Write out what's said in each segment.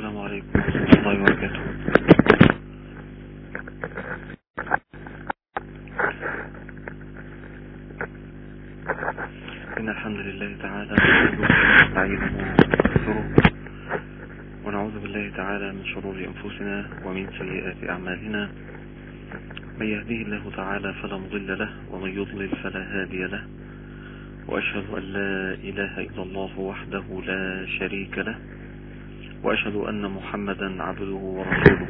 السلام عليكم ورحمة الله وبركاته. إن الحمد لله تعالى نستعينه ونستغفره ونعوذ بالله تعالى من شرور أنفسنا ومن سيئات أعمالنا. من يهديه الله تعالى فلا مضل له ومن يضلل فلا هادي له. وأشهد أن لا إله إلا الله وحده لا شريك له. وأشهد أن محمدا عبده ورسوله.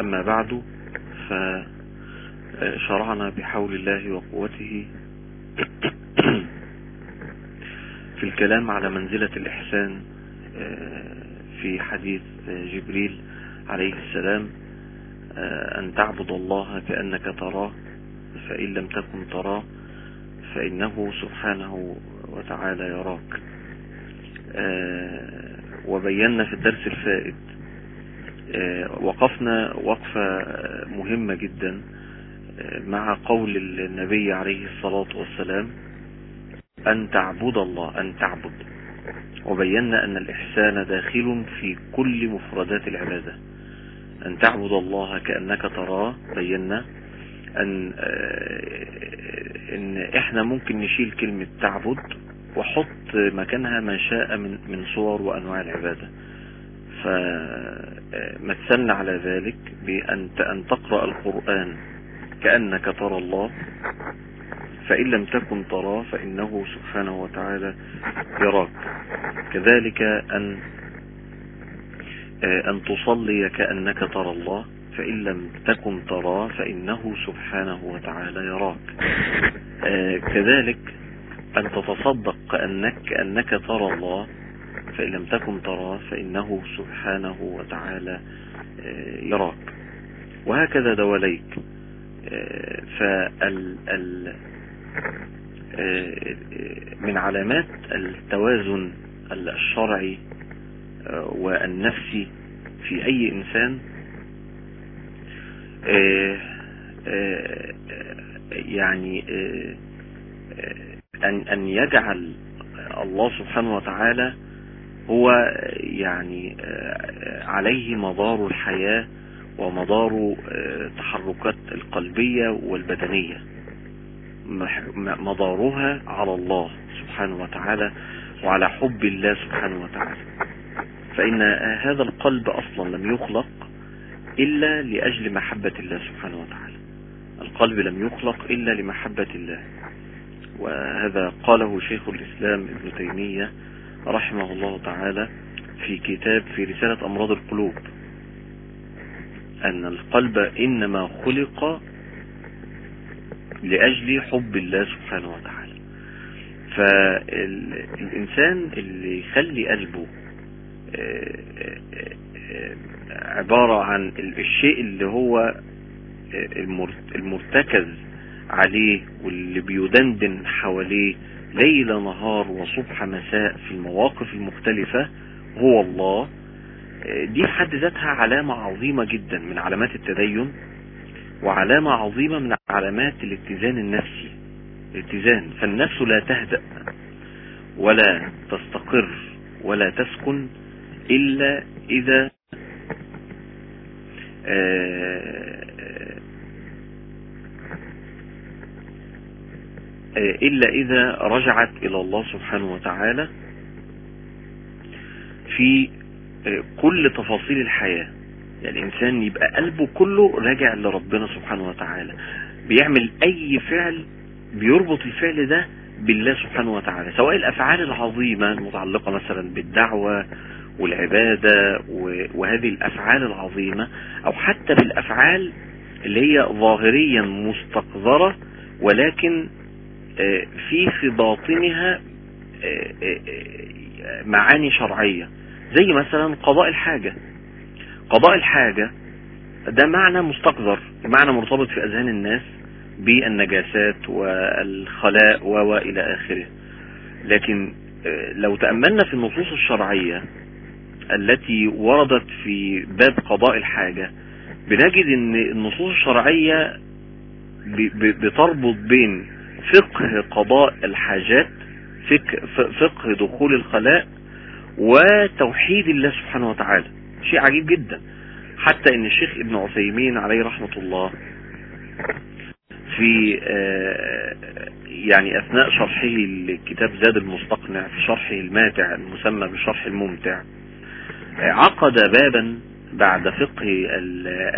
أما بعد فشرعنا بحول الله وقوته في الكلام على منزلة الإحسان في حديث جبريل عليه السلام أن تعبد الله كأنك تراه فإن لم تكن تراه فإنه سبحانه وتعالى يراك. وبينا في الدرس الفائت. وقفنا وقفة مهمة جدا مع قول النبي عليه الصلاة والسلام أن تعبد الله أن تعبد. وبينا أن الإحسان داخل في كل مفردات العبادة. أن تعبد الله كأنك تراه بينا. أن إن إحنا ممكن نشيل كلمة تعبد وحط مكانها ما شاء من من صور وأنواع العبادة. فمثلنا على ذلك بأن أن تقرأ القرآن كأنك ترى الله فإن لم تكن تراه فإنه سبحانه وتعالى يراك. كذلك أن أن تصلي كأنك ترى الله فإن لم تكن تراه فإنه سبحانه وتعالى يراك. كذلك أن تتصدق كأنك, كأنك ترى الله فإن لم تكن تراه فإنه سبحانه وتعالى يراك. وهكذا دواليك. فال ال من علامات التوازن الشرعي والنفسي في أي إنسان يعني أن أن يجعل الله سبحانه وتعالى هو يعني عليه مدار الحياة ومدار التحركات القلبية والبدنية. مدارها على الله سبحانه وتعالى وعلى حب الله سبحانه وتعالى. فإن هذا القلب أصلا لم يخلق. إلا لأجل محبة الله سبحانه وتعالى. القلب لم يخلق إلا لمحبة الله. وهذا قاله شيخ الإسلام ابن تيمية رحمه الله تعالى في كتاب في رسالة أمراض القلوب. أن القلب إنما خلق لأجل حب الله سبحانه وتعالى. فالإنسان اللي يخلي قلبه عبارة عن الشيء اللي هو المرتكز عليه واللي بيدندن حواليه ليل نهار وصبح مساء في المواقف المختلفة هو الله. دي حد ذاتها علامة عظيمة جدا من علامات التدين وعلامة عظيمة من علامات الاتزان النفسي. الاتزان. فالنفس لا تهدأ ولا تستقر ولا تسكن إلا إذا إلا إذا رجعت إلى الله سبحانه وتعالى في كل تفاصيل الحياة. يعني الإنسان يبقى قلبه كله راجع لربنا سبحانه وتعالى. بيعمل أي فعل بيربط الفعل ده بالله سبحانه وتعالى. سواء الأفعال العظيمة المتعلقة مثلا بالدعوة والعبادة وهذه الأفعال العظيمة أو حتى بالأفعال اللي هي ظاهريا مستقذرة ولكن في في باطنها معاني شرعية. زي مثلا قضاء الحاجة. قضاء الحاجة ده معنى مستقذر معنى مرتبط في أذهان الناس بالنجاسات والخلاء وإلى آخره. لكن لو تأملنا في النصوص الشرعية التي وردت في باب قضاء الحاجة بنجد إن النصوص الشرعية بتربط بين فقه قضاء الحاجات فقه دخول الخلاء وتوحيد الله سبحانه وتعالى. شيء عجيب جدا. حتى إن الشيخ ابن عثيمين عليه رحمة الله في آه، يعني أثناء شرحه لكتاب زاد المستقنع في شرحه الماتع المسمى بالشرح الممتع عقد بابا بعد فقه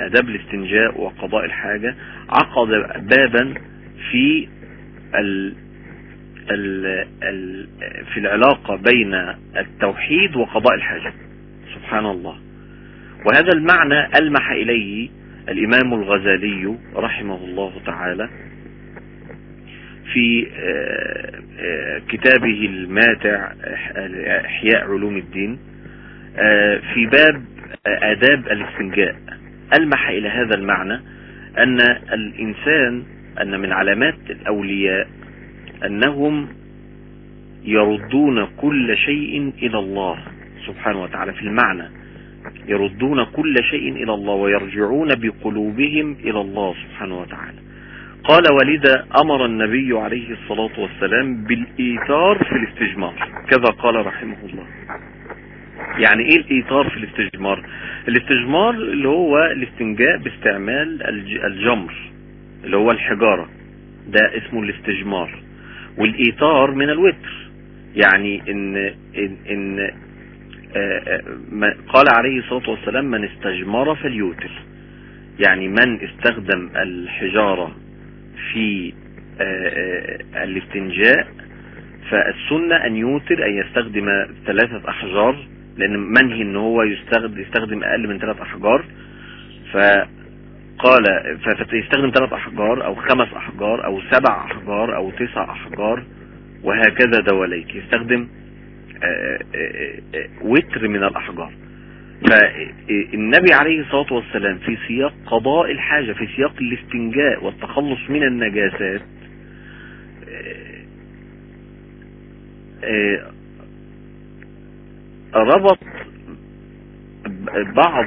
اداب الاستنجاء وقضاء الحاجة عقد بابا في ال ال ال في العلاقة بين التوحيد وقضاء الحاجة. سبحان الله. وهذا المعنى ألمح إليه الإمام الغزالي رحمه الله تعالى في آه، آه، كتابه الماتع إحياء علوم الدين. في باب آداب الاستنجاء. ألمح إلى هذا المعنى أن الإنسان أن من علامات الأولياء أنهم يردون كل شيء إلى الله سبحانه وتعالى. في المعنى يردون كل شيء إلى الله ويرجعون بقلوبهم إلى الله سبحانه وتعالى. قال ولذا أمر النبي عليه الصلاة والسلام بالإيثار في الاستجمار كذا قال رحمه الله. يعني إيه الايثار في الاستجمار؟ الاستجمار اللي هو الاستنجاء باستعمال الجمر اللي هو الحجارة. ده اسمه الاستجمار. والايثار من الوتر. يعني ان ان, إن قال عليه الصلاة والسلام من استجمر فليوتر. يعني من استخدم الحجارة في الاستنجاء فالسنة أن يوتر أن يستخدم ثلاثة أحجار لأن منهي إن هو يستخدم, يستخدم أقل من ثلاث أحجار. فقال فيستخدم ثلاث أحجار أو خمس أحجار أو سبع أحجار أو تسع أحجار وهكذا دواليك. يستخدم آه، آه، آه، وتر من الأحجار. فالنبي عليه الصلاة والسلام في سياق قضاء الحاجة في سياق الاستنجاء والتخلص من النجاسات ربط بعض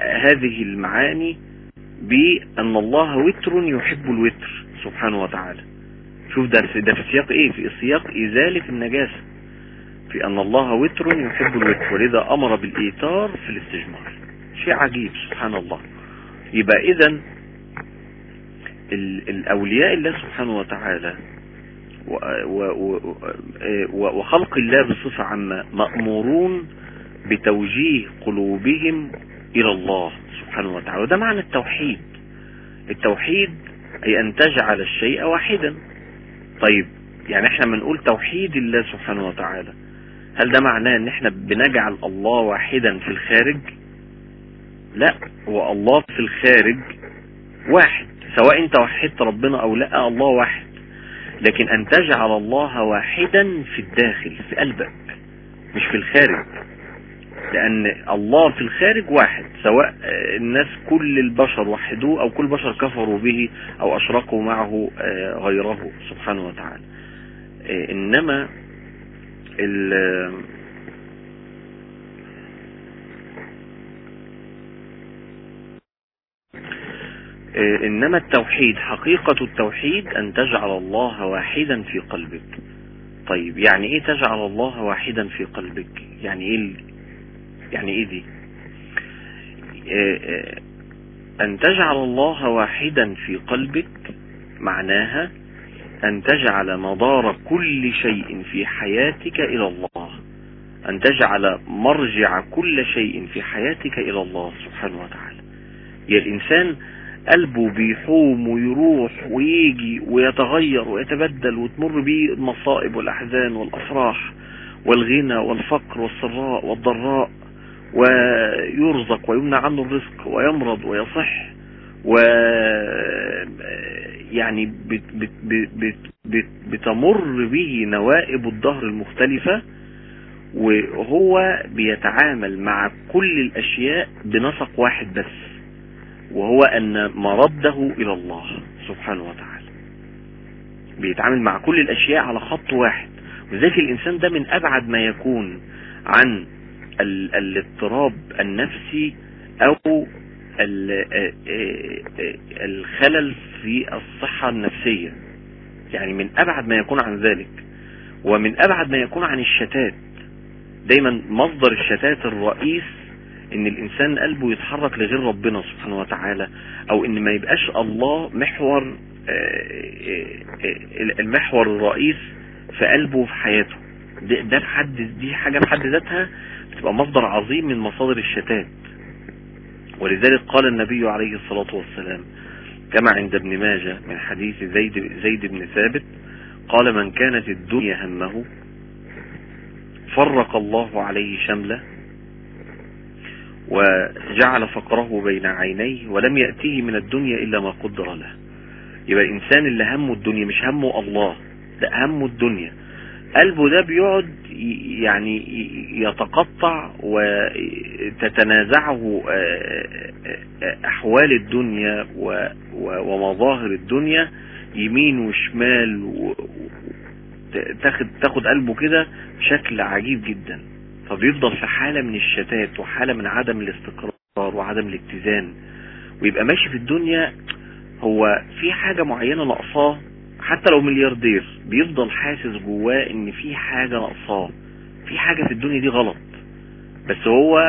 هذه المعاني بأن الله وتر يحب الوتر سبحانه وتعالى. شوف ده ده في سياق إيه؟ في سياق إزالة النجاسة. في أن الله وتر يحب الوتر ولذا أمر بالإيثار في الاستجمار. شيء عجيب سبحان الله. يبقى اذا الأولياء الله سبحانه وتعالى وخلق الله بصفة عامة مأمورون بتوجيه قلوبهم إلى الله سبحانه وتعالى. وده معنى التوحيد. التوحيد أي أن تجعل الشيء واحدا. طيب يعني إحنا بنقول توحيد الله سبحانه وتعالى هل ده معناه إن إحنا بنجعل الله واحدا في الخارج؟ لا هو الله في الخارج واحد سواء انت وحدت ربنا أو لا الله واحد. لكن أن تجعل الله واحدا في الداخل في قلبك مش في الخارج. لأن الله في الخارج واحد سواء الناس كل البشر وحدوه أو كل بشر كفروا به أو أشركوا معه آه، غيره سبحانه وتعالى. آه، آه، إنما التوحيد حقيقة التوحيد أن تجعل الله واحدا في قلبك. طيب يعني إيه تجعل الله واحدا في قلبك؟ يعني إيه يعني إيه دي؟ آه، آه، أن تجعل الله واحدا في قلبك معناها أن تجعل مدار كل شيء في حياتك إلى الله. أن تجعل مرجع كل شيء في حياتك إلى الله سبحانه وتعالى. يا الإنسان قلبه بيحوم ويروح ويجي ويتغير ويتبدل وتمر به المصائب والأحزان والأفراح والغنى والفقر والسراء والضراء ويرزق ويمنع عنه الرزق ويمرض ويصح و يعني بت بت بت بت بتمر به نوائب الظهر المختلفة وهو بيتعامل مع كل الأشياء بنسق واحد بس. وهو أن مرده إلى الله سبحانه وتعالى. بيتعامل مع كل الأشياء على خط واحد. وذلك الإنسان ده من أبعد ما يكون عن الاضطراب النفسي أو الخلل في الصحة النفسية. يعني من أبعد ما يكون عن ذلك. ومن أبعد ما يكون عن الشتات. دايما مصدر الشتات الرئيس إن الإنسان قلبه يتحرك لغير ربنا سبحانه وتعالى أو إن ما يبقاش الله محور المحور الرئيس في قلبه وفي حياته. ده, ده في حد دي حاجة في حد ذاتها بتبقى مصدر عظيم من مصادر الشتات. ولذلك قال النبي عليه الصلاة والسلام كما عند ابن ماجه من حديث زيد, زيد بن ثابت قال من كانت الدنيا همه فرق الله عليه شمله وجعل فقره بين عينيه ولم يأتيه من الدنيا إلا ما قدر له. يبقى الإنسان اللي همه الدنيا مش همه الله ده همه الدنيا. قلبه ده بيقعد يعني يتقطع وتتنازعه أحوال الدنيا ومظاهر الدنيا يمين وشمال تاخد تاخد قلبه كده بشكل عجيب جدا. فبيفضل في حالة من الشتات وحالة من عدم الاستقرار وعدم الاتزان ويبقى ماشي في الدنيا هو في حاجة معينة ناقصاه حتى لو ملياردير بيفضل حاسس جواه إن في حاجة ناقصاه. في حاجة في الدنيا دي غلط. بس هو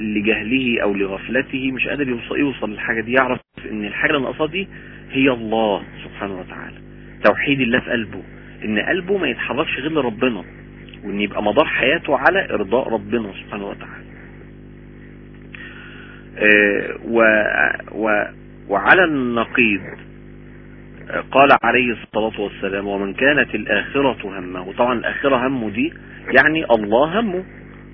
لجهله أو لغفلته مش قادر يوصل, يوصل للحاجة دي يعرف إن الحاجة اللي ناقصاه دي هي الله سبحانه وتعالى. توحيد الله في قلبه. إن قلبه ما يتحركش غير لربنا. وإن يبقى مدار حياته على إرضاء ربنا سبحانه وتعالى. آه و و وعلى النقيض قال عليه الصلاة والسلام ومن كانت الآخرة همه. طبعا الآخرة همه دي يعني الله همه.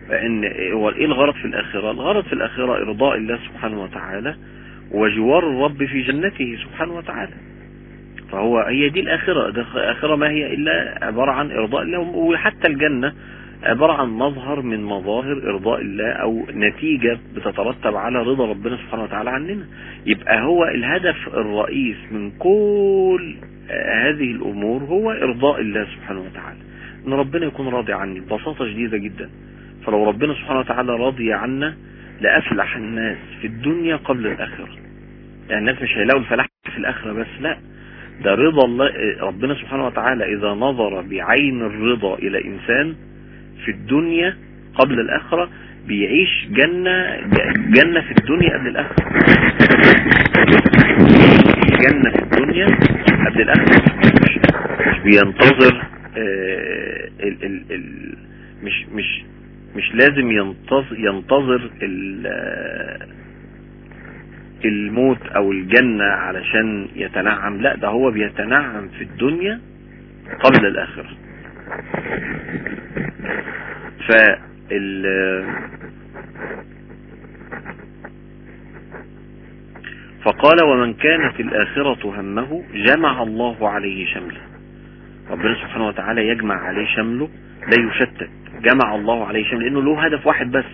فإن هو إيه الغرض في الآخرة؟ الغرض في الآخرة إرضاء الله سبحانه وتعالى وجوار الرب في جنته سبحانه وتعالى. فهو هي دي الآخرة. الآخرة ما هي إلا عبارة عن إرضاء الله. وحتى الجنة عبارة عن مظهر من مظاهر إرضاء الله أو نتيجة بتترتب على رضا ربنا سبحانه وتعالى عننا. يبقى هو الهدف الرئيس من كل هذه الأمور هو إرضاء الله سبحانه وتعالى. إن ربنا يكون راضي عني ببساطة شديدة جدا. فلو ربنا سبحانه وتعالى راضي عنا لأفلح الناس في الدنيا قبل الآخرة. يعني الناس مش هيلاقوا الفلاح في الآخرة بس لا. ده رضا الله ربنا سبحانه وتعالى إذا نظر بعين الرضا إلى إنسان في الدنيا قبل الآخرة بيعيش جنة جنة في الدنيا قبل الآخرة. جنة في الدنيا قبل الآخرة. مش, مش بينتظر ال ال ال مش مش مش لازم ينتظر ينتظر الموت أو الجنة علشان يتنعم لا ده هو بيتنعم في الدنيا قبل الآخرة. فال فقال ومن كانت الآخرة همه جمع الله عليه شمله. ربنا سبحانه وتعالى يجمع عليه شمله لا يشتت جمع الله عليه شمله لأنه له هدف واحد بس.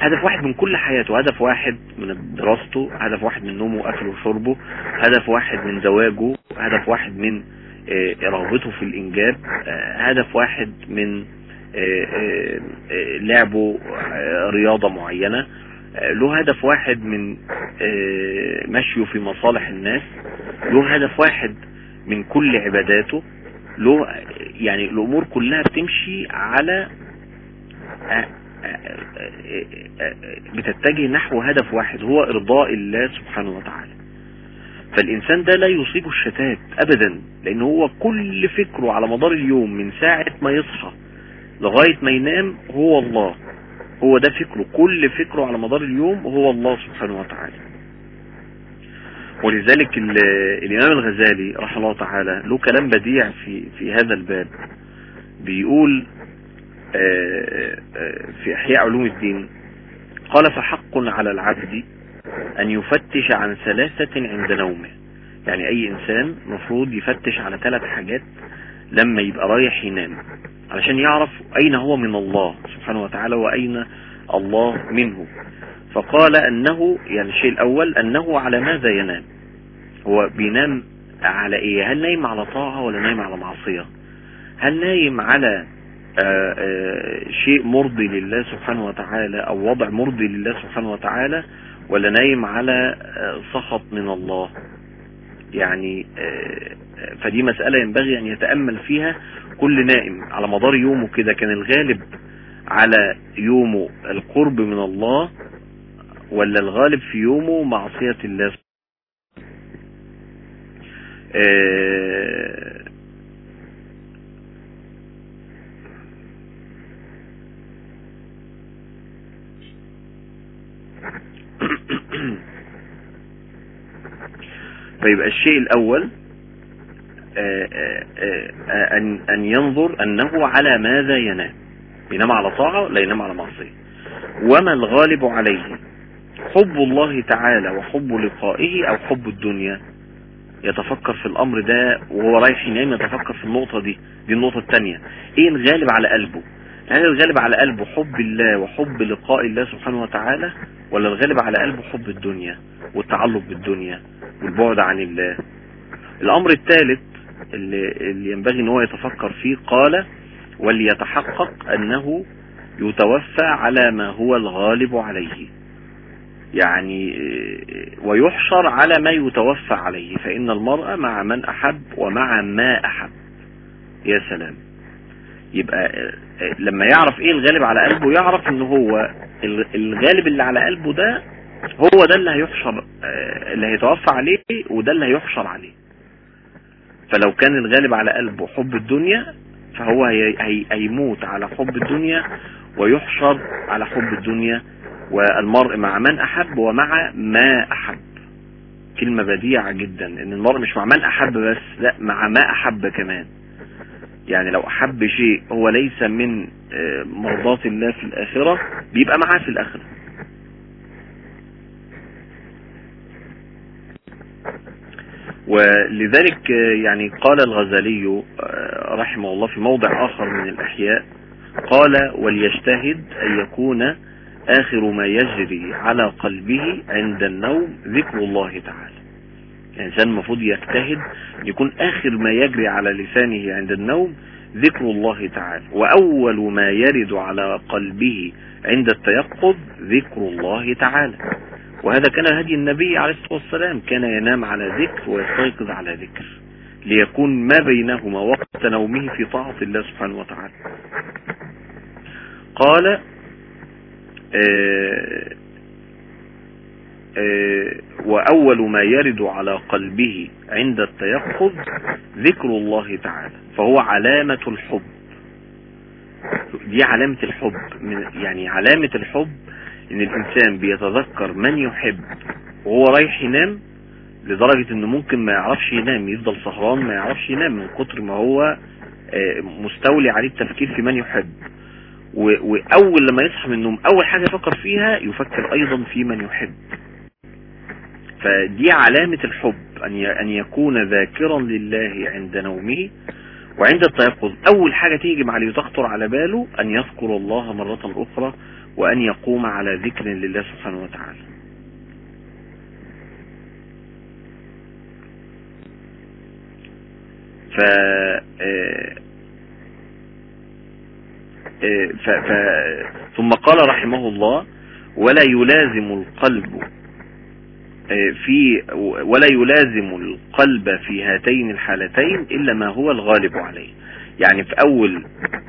هدف واحد من كل حياته هدف واحد من دراسته هدف واحد من نومه وأكله وشربه هدف واحد من زواجه هدف واحد من رغبته في الإنجاب هدف واحد من لعبه رياضة معينة له هدف واحد من مشيه في مصالح الناس له هدف واحد من كل عباداته له يعني الأمور كلها بتمشي على بتتجه نحو هدف واحد هو إرضاء الله سبحانه وتعالى. فالإنسان ده لا يصيبه الشتات ابدا لأن هو كل فكره على مدار اليوم من ساعة ما يصحى لغاية ما ينام هو الله. هو ده فكره كل فكره على مدار اليوم هو الله سبحانه وتعالى. ولذلك الإمام الغزالي رحمه الله تعالى له كلام بديع في في هذا الباب. بيقول في إحياء علوم الدين. قال فحق على العبد أن يفتش عن ثلاثة عند نومه. يعني أي إنسان مفروض يفتش على ثلاث حاجات لما يبقى رايح ينام. علشان يعرف أين هو من الله سبحانه وتعالى وأين الله منه. فقال أنه يعني الشيء الأول أنه على ماذا ينام؟ هو بينام على إيه؟ هل نايم على طاعة ولا نايم على معصية؟ هل نايم على آآ آآ شيء مرضي لله سبحانه وتعالى أو وضع مرضي لله سبحانه وتعالى ولا نايم على سخط من الله. يعني آه، فدي مسألة ينبغي أن يتأمل فيها كل نائم. على مدار يومه كده كان الغالب على يومه القرب من الله ولا الغالب في يومه معصية الله؟ آه، فيبقى الشيء الأول آه، آه، أن أن ينظر أنه على ماذا ينام. ينام على طاعة لا ينام على معصية. وما الغالب عليه؟ حب الله تعالى وحب لقائه أو حب الدنيا؟ يتفكر في الأمر ده وهو رايح ينام يتفكر في النقطة دي دي النقطة الثانية إيه الغالب على قلبه؟ هل الغالب على قلبه حب الله وحب لقاء الله سبحانه وتعالى؟ ولا الغالب على قلبه حب الدنيا والتعلق بالدنيا والبعد عن الله؟ الأمر الثالث اللي, اللي ينبغي إن هو يتفكر فيه قال وليتحقق أنه يتوفى على ما هو الغالب عليه. يعني ويحشر على ما يتوفى عليه. فإن المرأة مع من أحب ومع ما أحب. يا سلام. يبقى لما يعرف إيه الغالب على قلبه يعرف إن هو الغالب اللي على قلبه ده هو ده اللي هيحشر اللي هيتوفى عليه وده اللي هيحشر عليه. فلو كان الغالب على قلبه حب الدنيا فهو هيموت على حب الدنيا ويحشر على حب الدنيا. والمرء مع من أحب ومع ما أحب. كلمة بديعة جدا إن المرء مش مع من أحب بس لا مع ما أحب كمان. يعني لو أحب شيء هو ليس من مرضات الله في الآخرة بيبقى معاه في الآخرة. ولذلك يعني قال الغزالي رحمه الله في موضع آخر من الأحياء قال وليجتهد أن يكون آخر ما يجري على قلبه عند النوم ذكر الله تعالى. الإنسان المفروض يجتهد يكون آخر ما يجري على لسانه عند النوم ذكر الله تعالى. وأول ما يرد على قلبه عند التيقظ ذكر الله تعالى. وهذا كان هدي النبي عليه الصلاة والسلام. كان ينام على ذكر ويستيقظ على ذكر. ليكون ما بينهما وقت نومه في طاعة الله سبحانه وتعالى. قال آآ وأول ما يرد على قلبه عند التيقظ ذكر الله تعالى فهو علامة الحب. دي علامة الحب يعني علامة الحب إن الإنسان بيتذكر من يحب وهو رايح ينام لدرجة إنه ممكن ما يعرفش ينام يفضل سهران ما يعرفش ينام من كتر ما هو مستولي عليه التفكير في من يحب. وأول لما يصحى من النوم أول حاجة يفكر فيها يفكر أيضا في من يحب. فدي علامة الحب أن يكون ذاكرا لله عند نومه وعند التيقظ. أول حاجة تيجي مع تخطر على باله أن يذكر الله مرة أخرى وأن يقوم على ذكر لله سبحانه وتعالى. ف ف... ف... ثم قال رحمه الله ولا يلازم القلب في ولا يلازم القلب في هاتين الحالتين إلا ما هو الغالب عليه. يعني في أول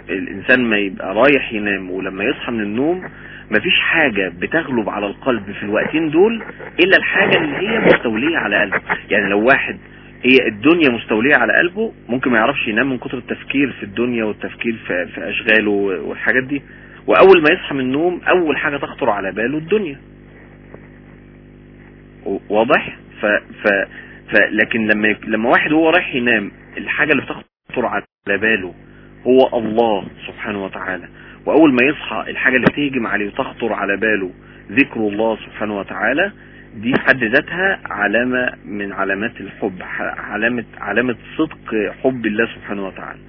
الإنسان ما يبقى رايح ينام ولما يصحى من النوم مفيش حاجة بتغلب على القلب في الوقتين دول إلا الحاجة اللي هي مستولية على قلبه. يعني لو واحد هي الدنيا مستولية على قلبه ممكن ما يعرفش ينام من كتر التفكير في الدنيا والتفكير في, في أشغاله والحاجات دي. وأول ما يصحى من النوم أول حاجة تخطر على باله الدنيا. واضح؟ ف ف ف لكن لما لما واحد هو رايح ينام الحاجة اللي بتخطر على باله هو الله سبحانه وتعالى. وأول ما يصحى الحاجة اللي بتهجم عليه وتخطر على باله ذكر الله سبحانه وتعالى دي في حد ذاتها علامة من علامات الحب علامة علامة صدق حب الله سبحانه وتعالى.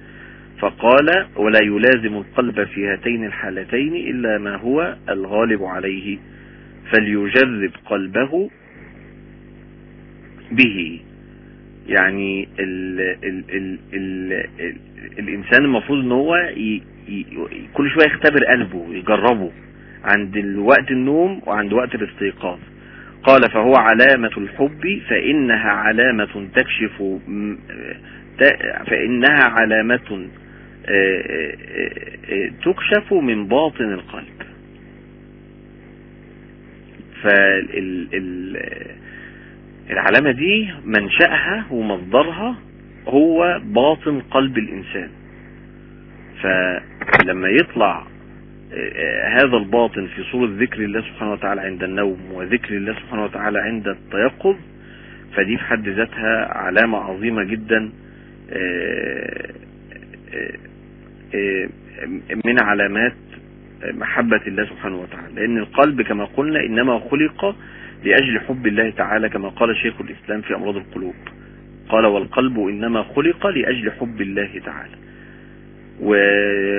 فقال ولا يلازم القلب في هاتين الحالتين إلا ما هو الغالب عليه. فليجرب قلبه به. يعني ال ال ال ال ال الإنسان المفروض إن هو كل شوية يختبر قلبه يجربه. عند وقت النوم وعند وقت الاستيقاظ. قال فهو علامة الحب فإنها علامة تكشف فإنها علامة تكشف من باطن القلب. فالعلامة دي منشأها ومصدرها هو باطن قلب الإنسان. فلما يطلع هذا الباطن في صورة ذكر الله سبحانه وتعالى عند النوم وذكر الله سبحانه وتعالى عند التيقظ فدي في حد ذاتها علامة عظيمة جدا من علامات محبة الله سبحانه وتعالى. لأن القلب كما قلنا إنما خلق لأجل حب الله تعالى كما قال شيخ الإسلام في أمراض القلوب. قال والقلب إنما خلق لأجل حب الله تعالى. و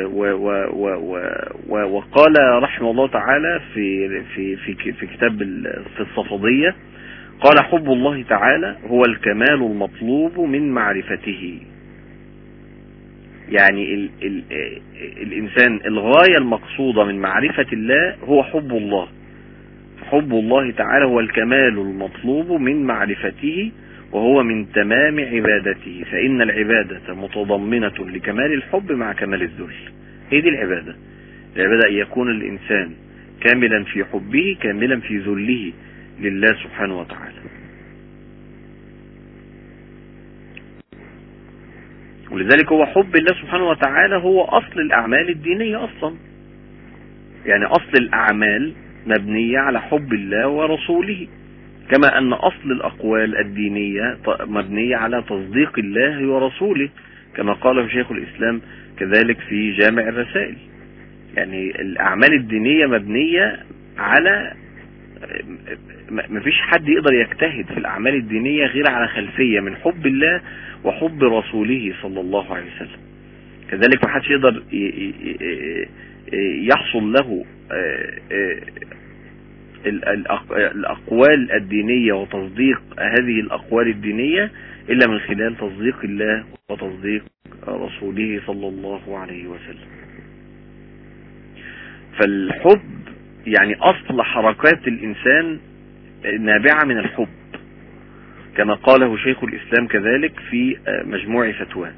و و و و وقال رحمه الله تعالى في في في في كتاب في الصفدية قال حب الله تعالى هو الكمال المطلوب من معرفته. يعني ال ال الإنسان الغاية المقصودة من معرفة الله هو حب الله. حب الله تعالى هو الكمال المطلوب من معرفته وهو من تمام عبادته. فإن العبادة متضمنة لكمال الحب مع كمال الذل. هي دي العبادة. العبادة أن يكون الإنسان كاملا في حبه كاملا في ذله لله سبحانه وتعالى. ولذلك هو حب الله سبحانه وتعالى هو أصل الأعمال الدينية أصلا. يعني أصل الأعمال مبنية على حب الله ورسوله كما أن أصل الأقوال الدينية مبنية على تصديق الله ورسوله كما قال شيخ الإسلام كذلك في جامع الرسائل. يعني الأعمال الدينية مبنية على ما فيش حد يقدر يجتهد في الأعمال الدينية غير على خلفية من حب الله وحب رسوله صلى الله عليه وسلم. كذلك ما حدش يقدر يحصل له الأقوال الدينية وتصديق هذه الأقوال الدينية إلا من خلال تصديق الله وتصديق رسوله صلى الله عليه وسلم. فالحب يعني أصل حركات الإنسان نابعة من الحب كما قاله شيخ الإسلام كذلك في مجموع فتوى.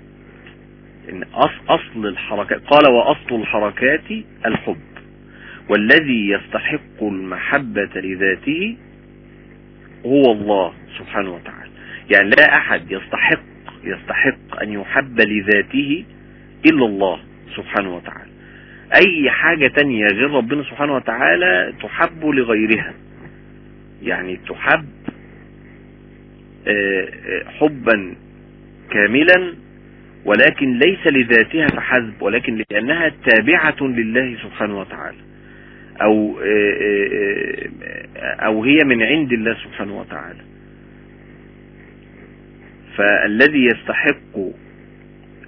إن أصل الحركات قال وأصل الحركات الحب. والذي يستحق المحبة لذاته هو الله سبحانه وتعالى. يعني لا أحد يستحق يستحق أن يحب لذاته إلا الله سبحانه وتعالى. أي حاجة تانية غير ربنا سبحانه وتعالى تحب لغيرها. يعني تحب حبا كاملا ولكن ليس لذاتها فحسب ولكن لأنها تابعة لله سبحانه وتعالى. أو أو هي من عند الله سبحانه وتعالى. فالذي يستحق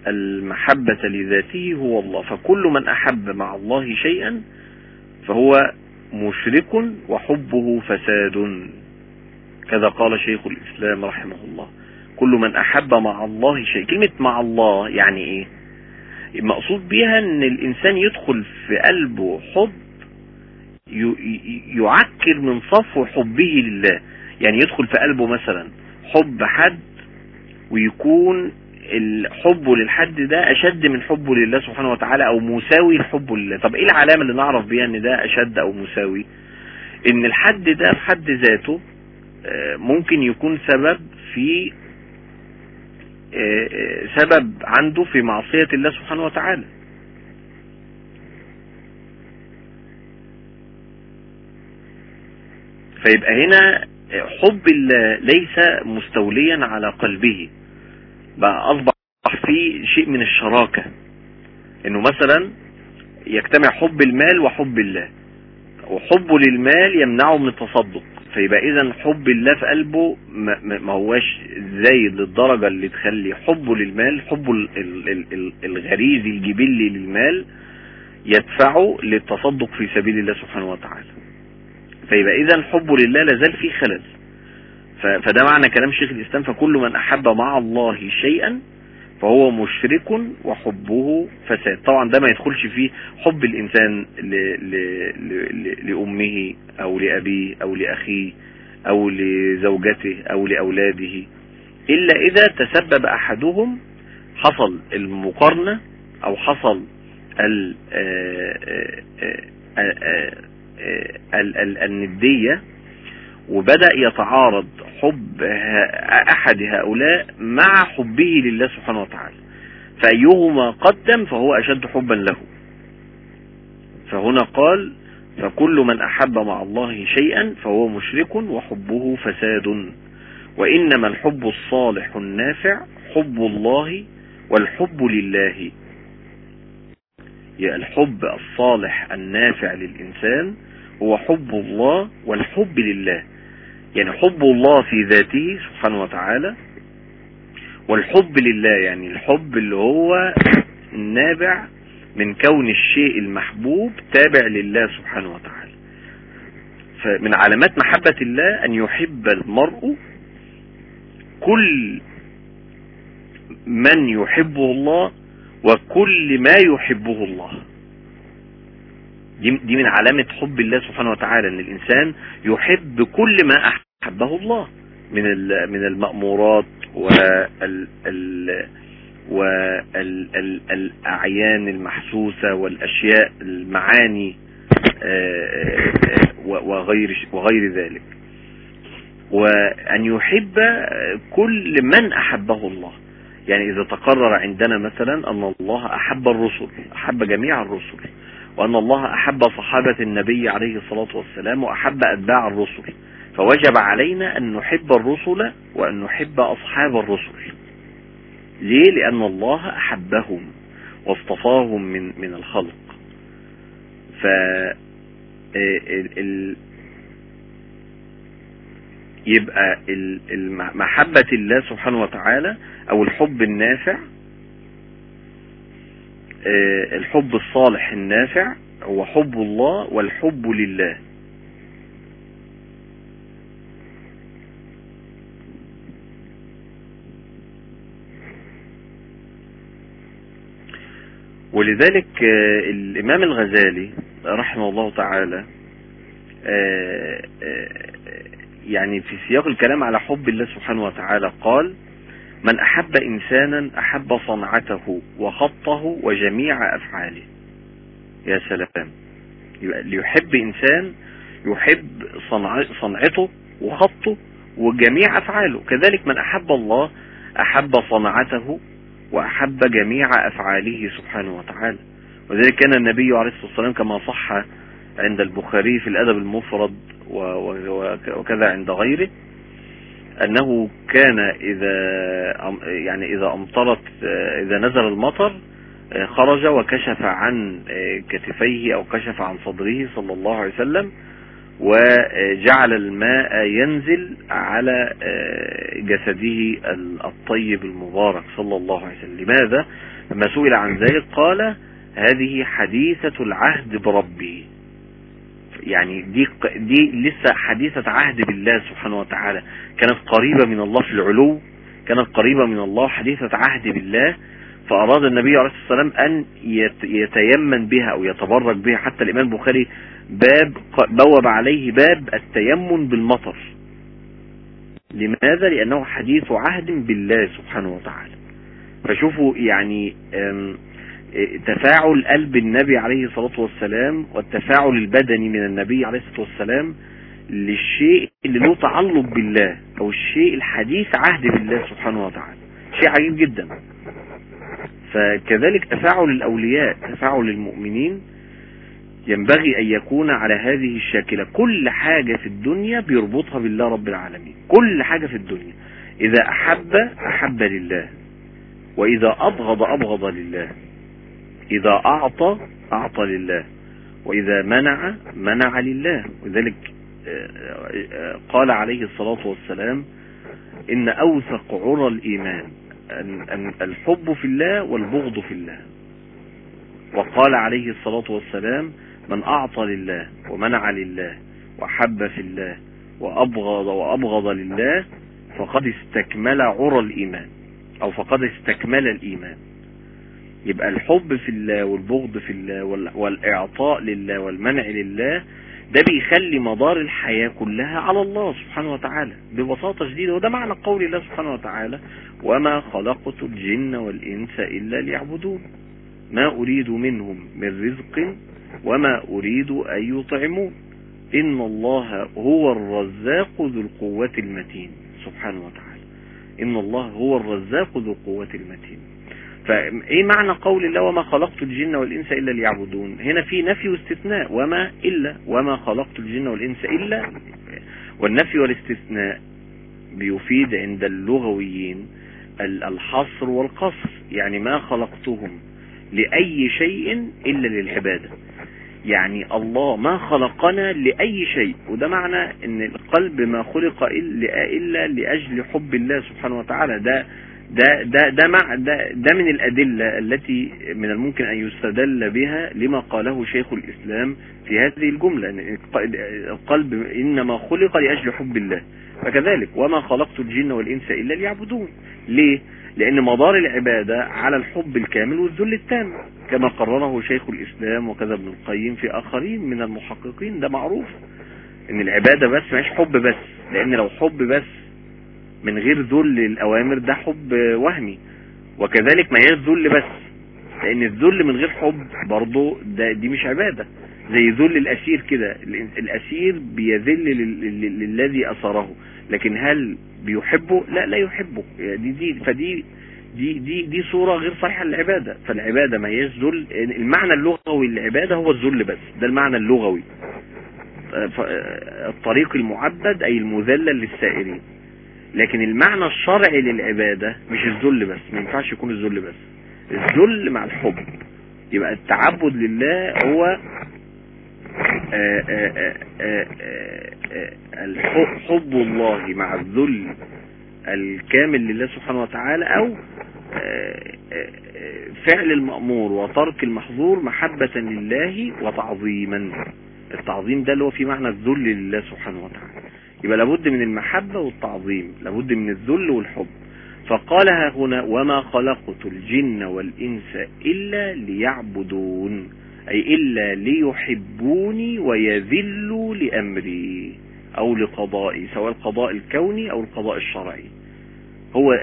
المحبة لذاته هو الله. فكل من أحب مع الله شيئا فهو مشرك وحبه فساد. كذا قال شيخ الإسلام رحمه الله. كل من أحب مع الله شيء كلمة مع الله يعني إيه؟ المقصود بها أن الإنسان يدخل في قلبه حب يعكر من صفو حبه لله. يعني يدخل في قلبه مثلا حب حد ويكون الحب للحد ده أشد من حبه لله سبحانه وتعالى أو مساوي لحبه لله. طب إيه العلامة اللي نعرف بيها إن ده أشد أو مساوي؟ إن الحد ده في حد ذاته ممكن يكون سبب في سبب عنده في معصية الله سبحانه وتعالى. فيبقى هنا حب الله ليس مستوليا على قلبه. بقى أصبح فيه شيء من الشراكة. إنه مثلا يجتمع حب المال وحب الله. وحبه للمال يمنعه من التصدق. فيبقى اذا حب الله في قلبه ما هواش زايد للدرجة اللي تخلي حبه للمال حبه الغريزي الجبلي للمال يدفعه للتصدق في سبيل الله سبحانه وتعالى. فيبقى اذا حبه لله لازال فيه خلل. فده معنى كلام شيخ الإسلام فكل من أحب مع الله شيئا فهو مشرك وحبه فساد. طبعا ده ما يدخلش فيه حب الإنسان ل ل ل لأمه أو لأبيه أو لأخيه أو لزوجته أو لأولاده إلا إذا تسبب أحدهم حصل المقارنة أو حصل ال الندية وبدأ يتعارض حب أحد هؤلاء مع حبه لله سبحانه وتعالى. فأيهما قدم فهو أشد حبا له. فهنا قال فكل من أحب مع الله شيئا فهو مشرك وحبه فساد. وإنما الحب الصالح النافع حب الله والحب لله. الحب الصالح النافع للإنسان هو حب الله والحب لله. يعني حب الله في ذاته سبحانه وتعالى والحب لله يعني الحب اللي هو نابع من كون الشيء المحبوب تابع لله سبحانه وتعالى. فمن علامات محبة الله أن يحب المرء كل من يحبه الله وكل ما يحبه الله. دي من علامة حب الله سبحانه وتعالى إن الإنسان يحب كل ما أحبه الله من من المأمورات وال والأعيان المحسوسة والأشياء المعاني آه، آه، وغير وغير ذلك. وأن يحب كل من أحبه الله. يعني إذا تقرر عندنا مثلا أن الله أحب الرسل أحب جميع الرسل. وأن الله أحب صحابة النبي عليه الصلاة والسلام وأحب أتباع الرسل. فوجب علينا أن نحب الرسل وأن نحب أصحاب الرسل. ليه؟ لأن الله أحبهم واصطفاهم من من الخلق. ف يبقى محبة الله سبحانه وتعالى أو الحب النافع الحب الصالح النافع هو حب الله والحب لله. ولذلك آه، الإمام الغزالي رحمه الله تعالى آه، آه، يعني في سياق الكلام على حب الله سبحانه وتعالى قال من أحب إنسانا أحب صنعته وخطه وجميع أفعاله. يا سلام. ليحب إنسان يحب صنعته وخطه وجميع أفعاله. كذلك من أحب الله أحب صنعته وأحب جميع أفعاله سبحانه وتعالى. وذلك كان النبي عليه الصلاة والسلام كما صح عند البخاري في الأدب المفرد وكذا عند غيره. أنه كان إذا يعني إذا أمطرت إذا نزل المطر خرج وكشف عن كتفيه أو كشف عن صدره صلى الله عليه وسلم وجعل الماء ينزل على آه، جسده الطيب المبارك صلى الله عليه وسلم. لماذا؟ لما سئل عن ذلك قال هذه حديثة العهد بربي. يعني دي دي لسه حديثة عهد بالله سبحانه وتعالى. كانت قريبة من الله في العلو كانت قريبة من الله حديثة عهد بالله. فأراد النبي عليه الصلاة والسلام أن يتيمن بها أو يتبرك بها. حتى الإمام البخاري باب بوب عليه باب التيمن بالمطر. لماذا؟ لأنه حديث عهد بالله سبحانه وتعالى. فشوفوا يعني تفاعل قلب النبي عليه الصلاة والسلام والتفاعل البدني من النبي عليه الصلاة والسلام للشيء اللي له تعلق بالله أو الشيء الحديث عهد بالله سبحانه وتعالى. شيء عجيب جدا. فكذلك تفاعل الأولياء تفاعل المؤمنين ينبغي أن يكون على هذه الشاكلة. كل حاجة في الدنيا بيربطها بالله رب العالمين. كل حاجة في الدنيا. إذا أحب أحب لله. وإذا أبغض أبغض لله. إذا أعطى أعطى لله. وإذا منع منع لله. ولذلك آه، آه، قال عليه الصلاة والسلام إن أوثق عرى الإيمان أن الحب في الله والبغض في الله. وقال عليه الصلاة والسلام من أعطى لله ومنع لله وحب في الله وأبغض وأبغض لله فقد استكمل عرى الإيمان أو فقد استكمل الإيمان. يبقى الحب في الله والبغض في الله والإعطاء لله والمنع لله ده بيخلي مدار الحياة كلها على الله سبحانه وتعالى ببساطة شديدة وده معنى قول الله سبحانه وتعالى وما خلقت الجن والإنس إلا ليعبدون ما أريد منهم من رزق وما أريد أن يطعمون إن الله هو الرزاق ذو القوة المتين سبحانه وتعالى. إن الله هو الرزاق ذو القوة المتين. فايه معنى قول الله وما خلقت الجن والإنس إلا ليعبدون؟ هنا في نفي واستثناء. وما إلا وما خلقت الجن والإنس إلا والنفي والاستثناء بيفيد عند اللغويين الحصر والقصر يعني ما خلقتهم لأي شيء إلا للعبادة. يعني الله ما خلقنا لأي شيء وده معنى إن القلب ما خلق إلا لأجل حب الله سبحانه وتعالى. ده ده ده ده مع ده, ده من الأدلة التي من الممكن أن يستدل بها لما قاله شيخ الإسلام في هذه الجملة. القلب إنما خلق لأجل حب الله. فكذلك وما خلقت الجن والإنس إلا ليعبدون. ليه؟ لأن مدار العبادة على الحب الكامل والذل التام كما قرره شيخ الإسلام وكذا ابن القيم في آخرين من المحققين. ده معروف إن العبادة بس مش حب بس. لأن لو حب بس من غير ذل الأوامر ده حب وهمي. وكذلك ما هيش ذل بس. لأن الذل من غير حب برضه ده دي مش عبادة. زي ذل الأسير كده. الأسير بيذل للذي أسره. لكن هل بيحبه؟ لا لا يحبه. دي دي فدي دي دي دي صورة غير صحيحة للعبادة. فالعبادة ما هيش ذل. المعنى اللغوي للعبادة هو الذل بس. ده المعنى اللغوي. الطريق المعبد أي المذلل للسائرين. لكن المعنى الشرعي للعبادة مش الذل بس ما ينفعش يكون الذل بس. الذل مع الحب. يبقى التعبد لله هو آآ آآ آآ حب الله مع الذل الكامل لله سبحانه وتعالى أو فعل المأمور وترك المحظور محبة لله وتعظيما. التعظيم ده اللي هو في معنى الذل لله سبحانه وتعالى. يبقى لابد من المحبة والتعظيم لابد من الذل والحب. فقالها هنا وما خلقت الجن والإنس إلا ليعبدون أي إلا ليحبوني ويذلوا لأمري أو لقضائي سواء القضاء الكوني أو القضاء الشرعي. هو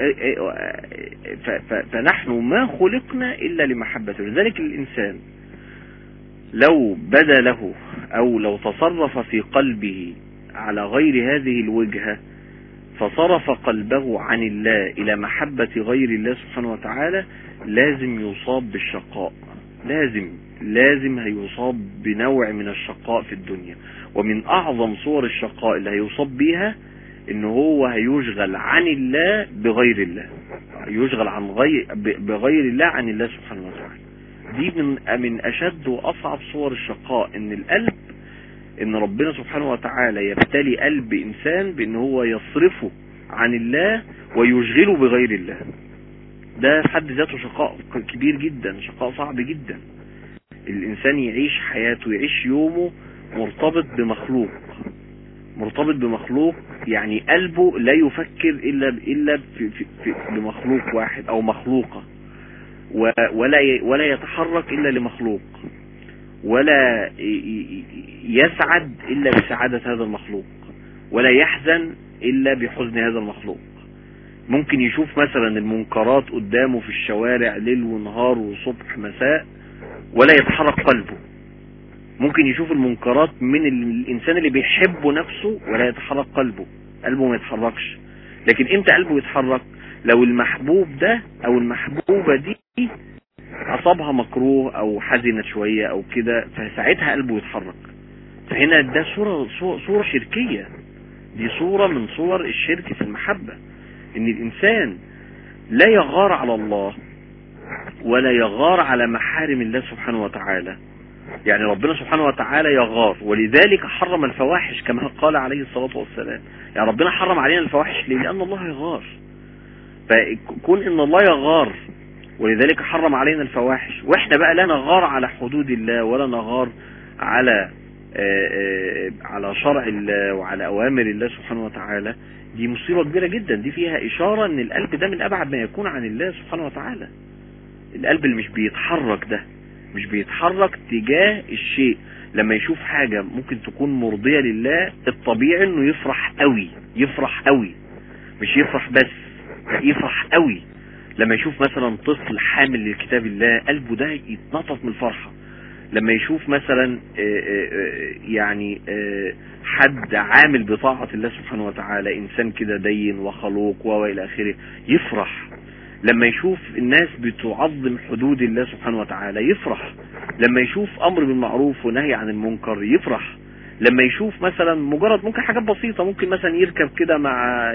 فنحن ما خلقنا إلا لمحبة. لذلك الإنسان لو بدا له أو لو تصرف في قلبه على غير هذه الوجهة فصرف قلبه عن الله إلى محبة غير الله سبحانه وتعالى لازم يصاب بالشقاء. لازم لازم هيصاب بنوع من الشقاء في الدنيا. ومن أعظم صور الشقاء اللي هيصاب بيها إن هو هيشغل عن الله بغير الله. يشغل عن غير بغير الله عن الله سبحانه وتعالى. دي من من أشد وأصعب صور الشقاء إن القلب إن ربنا سبحانه وتعالى يبتلي قلب إنسان بإن هو يصرفه عن الله ويشغله بغير الله. ده في حد ذاته شقاء كبير جدا شقاء صعب جدا. الإنسان يعيش حياته يعيش يومه مرتبط بمخلوق. مرتبط بمخلوق يعني قلبه لا يفكر إلا إلا بمخلوق واحد أو مخلوقة. ولا ولا يتحرك إلا لمخلوق. ولا يسعد إلا بسعادة هذا المخلوق ولا يحزن إلا بحزن هذا المخلوق. ممكن يشوف مثلا المنكرات قدامه في الشوارع ليل ونهار وصبح مساء ولا يتحرك قلبه. ممكن يشوف المنكرات من الإنسان اللي بيحبه نفسه ولا يتحرك قلبه. قلبه ما يتحركش. لكن إمتى قلبه يتحرك؟ لو المحبوب ده أو المحبوبة دي أصابها مكروه أو حزنت شوية أو كده فساعتها قلبه يتحرك. فهنا ده صورة, صورة شركية. دي صورة من صور الشرك في المحبة. إن الإنسان لا يغار على الله ولا يغار على محارم الله سبحانه وتعالى. يعني ربنا سبحانه وتعالى يغار. ولذلك حرم الفواحش كما قال عليه الصلاة والسلام. يعني ربنا حرم علينا الفواحش ليه؟ لأن الله يغار. فكون إن الله يغار ولذلك حرم علينا الفواحش. وإحنا بقى لا نغار على حدود الله ولا نغار على على شرع الله وعلى أوامر الله سبحانه وتعالى. دي مصيبة كبيرة جدا. دي فيها إشارة إن القلب ده من أبعد ما يكون عن الله سبحانه وتعالى. القلب اللي مش بيتحرك ده مش بيتحرك تجاه الشيء. لما يشوف حاجة ممكن تكون مرضية لله الطبيعي إنه يفرح قوي يفرح قوي. مش يفرح بس يفرح قوي. لما يشوف مثلا طفل حامل لكتاب الله قلبه ده يتنطط من الفرحة. لما يشوف مثلا يعني حد عامل بطاعة الله سبحانه وتعالى إنسان كده دين وخلوق والى آخره يفرح. لما يشوف الناس بتعظم حدود الله سبحانه وتعالى يفرح. لما يشوف أمر بالمعروف ونهي عن المنكر يفرح. لما يشوف مثلا مجرد ممكن حاجات بسيطة ممكن مثلا يركب كده مع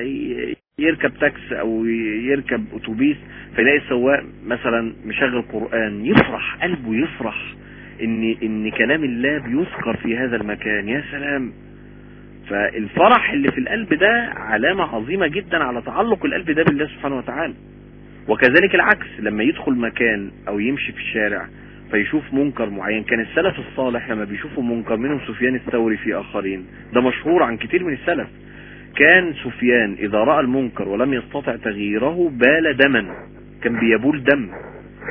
يركب تاكس أو يركب أتوبيس فيلاقي السواق مثلا مشغل قرآن يفرح قلبه يفرح إن إن كلام الله بيذكر في هذا المكان. يا سلام! فالفرح اللي في القلب ده علامة عظيمة جدا على تعلق القلب ده بالله سبحانه وتعالى. وكذلك العكس لما يدخل مكان أو يمشي في الشارع فيشوف منكر معين. كان السلف الصالح لما بيشوفوا منكر منهم سفيان الثوري في آخرين. ده مشهور عن كتير من السلف. كان سفيان إذا رأى المنكر ولم يستطع تغييره بال دما. كان بيبول دم.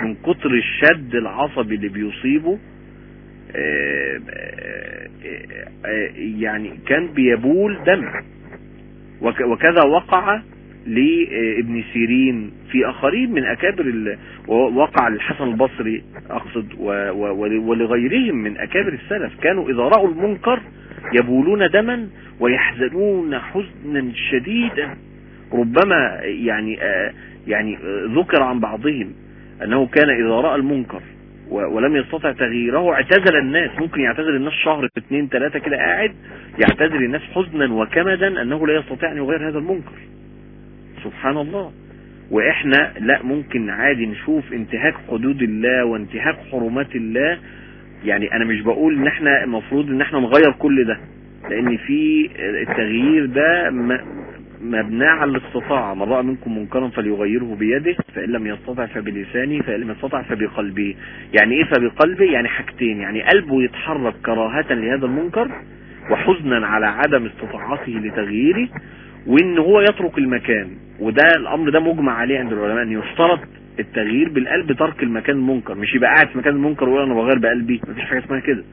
من كتر الشد العصبي اللي بيصيبه يعني كان بيبول دم. وكذا وقع لابن سيرين في آخرين من أكابر وقع الحسن البصري أقصد ولغيرهم من أكابر السلف. كانوا إذا رأوا المنكر يبولون دما ويحزنون حزنا شديدا. ربما يعني يعني ذكر عن بعضهم أنه كان إذا رأى المنكر ولم يستطع تغييره اعتزل الناس. ممكن يعتزل الناس شهر اثنين ثلاثة كده قاعد يعتزل الناس حزنا وكمدا أنه لا يستطيع أن يغير هذا المنكر. سبحان الله. وإحنا لا ممكن عادي نشوف انتهاك حدود الله وانتهاك حرمات الله. يعني أنا مش بقول إن إحنا المفروض إن إحنا نغير كل ده لأن في التغيير ده مبنى على الاستطاعة. من رأى منكم منكرا فليغيره بيده فإن لم يستطع فبلسانه فإن لم يستطع فبقلبه. يعني إيه فبقلبه؟ يعني حاجتين. يعني قلبه يتحرك كراهة لهذا المنكر وحزنا على عدم استطاعته لتغييره وإن هو يترك المكان. وده الأمر ده مجمع عليه عند العلماء إن يشترط التغيير بالقلب ترك المكان المنكر مش يبقى قاعد في مكان المنكر ويقول أنا بغير بقلبي مفيش حاجة اسمها كده.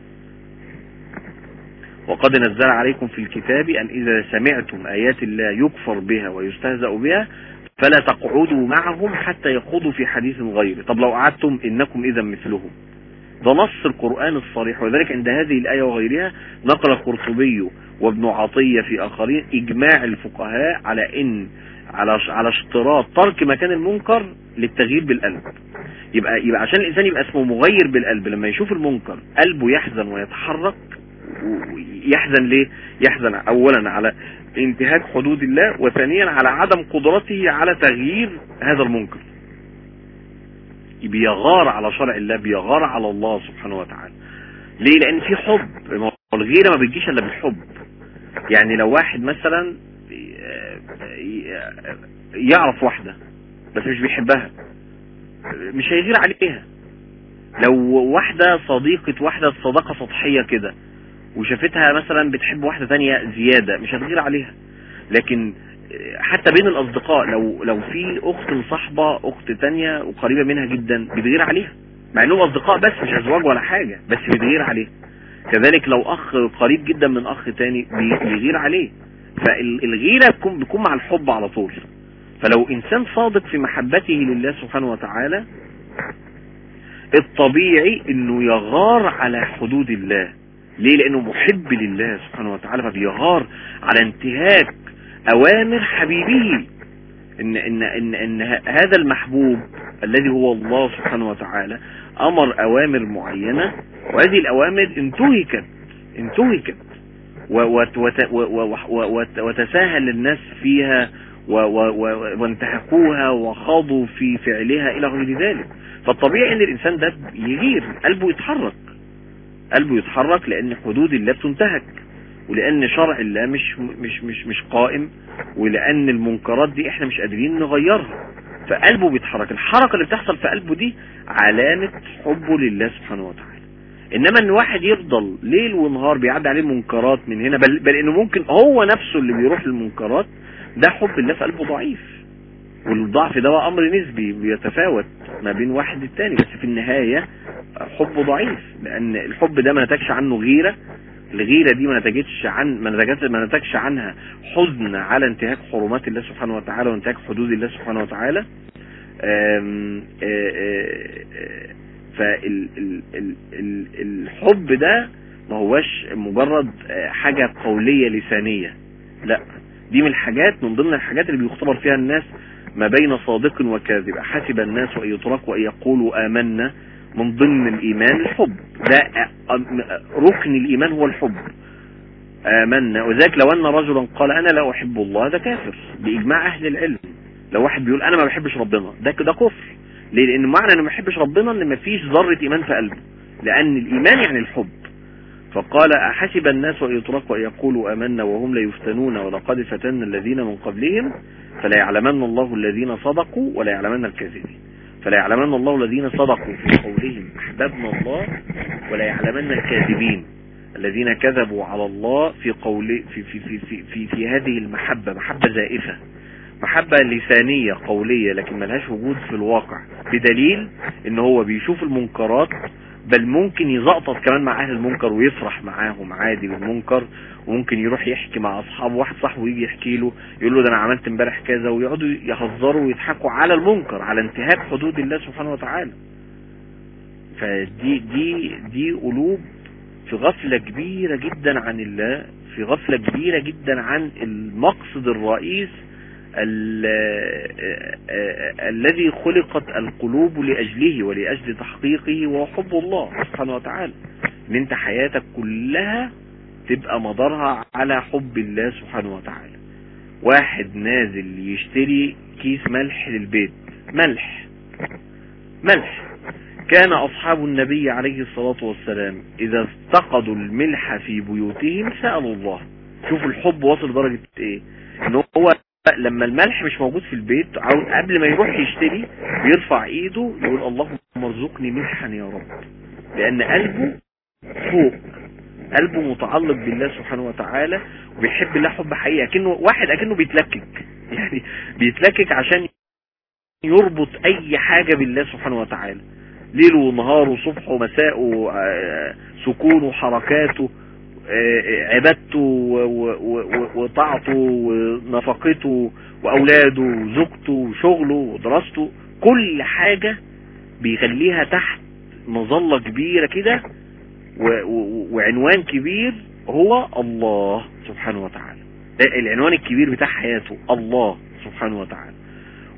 وقد نزل عليكم في الكتاب أن إذا سمعتم آيات الله يكفر بها ويستهزأ بها فلا تقعدوا معهم حتى يخوضوا في حديث غيره. طب لو قعدتم إنكم اذا مثلهم. ده نص القرآن الصريح وذلك عند هذه الآية وغيرها نقل القرطبي وابن عطية في آخرين إجماع الفقهاء على إن على على اشتراط ترك مكان المنكر للتغيير بالقلب. يبقى يبقى عشان الإنسان يبقى اسمه مغير بالقلب لما يشوف المنكر قلبه يحزن ويتحرك يحزن ليه؟ يحزن أولا على انتهاك حدود الله وثانيا على عدم قدرته على تغيير هذا المنكر. بيغار على شرع الله بيغار على الله سبحانه وتعالى. ليه؟ لأن في حب. الغيرة ما بتجيش إلا بالحب يعني لو واحد مثلا يعرف واحدة بس مش بيحبها مش هيغير عليها. لو واحدة صديقة واحدة صداقة سطحية كده وشافتها مثلا بتحب واحدة تانية زيادة مش هتغير عليها. لكن حتى بين الأصدقاء لو لو في أخت مصاحبة أخت تانية وقريبه منها جدا بتغير عليها. مع إنهم أصدقاء بس مش أزواج ولا حاجة بس بتغير عليه كذلك لو أخ قريب جدا من أخ تاني بيغير عليه. فالغيره بتكون بتكون مع الحب على طول. فلو إنسان صادق في محبته لله سبحانه وتعالى الطبيعي إنه يغار على حدود الله. ليه؟ لأنه محب لله سبحانه وتعالى فبيغار على انتهاك أوامر حبيبه. ان ان ان إن هذا المحبوب الذي هو الله سبحانه وتعالى أمر أوامر معينة وهذه الأوامر انتهكت انتهكت وتساهل الناس فيها وانتهكوها وخاضوا في فعلها إلى غير ذلك. فالطبيعي إن الإنسان ده يغير قلبه يتحرك. قلبه يتحرك لأن حدود الله بتنتهك. ولأن شرع الله مش مش مش مش قائم ولأن المنكرات دي إحنا مش قادرين نغيرها. فقلبه بيتحرك. الحركة اللي بتحصل في قلبه دي علامة حبه لله سبحانه وتعالى. إنما إن واحد يفضل ليل ونهار بيعدي عليه منكرات من هنا بل, بل إنه ممكن هو نفسه اللي بيروح للمنكرات ده حب الله في قلبه ضعيف. والضعف ده أمر نسبي بيتفاوت ما بين واحد التاني بس في النهاية حب ضعيف لأن الحب ده ما نتجش عنه غيرة الغيرة دي ما نتجتش عن ما نتجتش ما نتجش عنها حزن على انتهاك حرمات الله سبحانه وتعالى وانتهاك حدود الله سبحانه وتعالى. فالحب ده ما هوش مجرد حاجة قولية لسانية. لا دي من الحاجات من ضمن الحاجات اللي بيختبر فيها الناس ما بين صادق وكاذب. حسب الناس أن يتركوا أن يقولوا آمنا من ضمن الإيمان الحب. ده ركن الإيمان هو الحب. آمنا. وذلك لو أن رجلا قال أنا لا أحب الله ده كافر. بإجماع أهل العلم. لو واحد بيقول أنا ما بحبش ربنا ده كده كفر. ليه؟ لأن معنى أنا ما بحبش ربنا أن ما فيش ذرة إيمان في قلبه لأن الإيمان يعني الحب. فقال أحسب الناس أن يتركوا أن يقولوا آمنا وهم لا يفتنون ولقد فتنا الذين من قبلهم فلا يعلمن الله الذين صدقوا ولا يعلمن الكاذبين. فلا يعلمن الله الذين صدقوا في قولهم أحببنا الله ولا يعلمن الكاذبين الذين كذبوا على الله في قول في في في في, في, في هذه المحبة محبة زائفة محبة لسانية قولية لكن ملهاش وجود في الواقع بدليل إن هو بيشوف المنكرات بل ممكن يزقطط كمان مع أهل المنكر ويفرح معاهم عادي بالمنكر وممكن يروح يحكي مع أصحابه واحد صاحبه يجي يحكي له يقول له ده أنا عملت امبارح كذا ويقعدوا يهزروا ويضحكوا على المنكر على انتهاك حدود الله سبحانه وتعالى. فدي دي دي قلوب في غفلة كبيرة جدا عن الله في غفلة كبيرة جدا عن المقصد الرئيس الذي خلقت القلوب لأجله ولأجل تحقيقه وهو حب الله سبحانه وتعالى. ان أنت حياتك كلها تبقى مدارها على حب الله سبحانه وتعالى. واحد نازل يشتري كيس ملح للبيت. ملح. ملح. كان أصحاب النبي عليه الصلاة والسلام إذا افتقدوا الملح في بيوتهم سألوا الله. شوفوا الحب وصل درجة إيه؟ إن هو لما الملح مش موجود في البيت قبل ما يروح يشتري بيرفع ايده يقول اللهم ارزقني ملحا يا رب. لأن قلبه فوق قلبه متعلق بالله سبحانه وتعالى وبيحب الله حب حقيقي أكنه واحد أكنه بيتلكك. يعني بيتلكك عشان يربط أي حاجة بالله سبحانه وتعالى. ليله ونهاره وصبحه ومساءه سكونه وحركاته عبادته وطاعته ونفقته وأولاده وزوجته وشغله ودراسته كل حاجة بيخليها تحت مظلة كبيرة كده وعنوان كبير هو الله سبحانه وتعالى. العنوان الكبير بتاع حياته الله سبحانه وتعالى.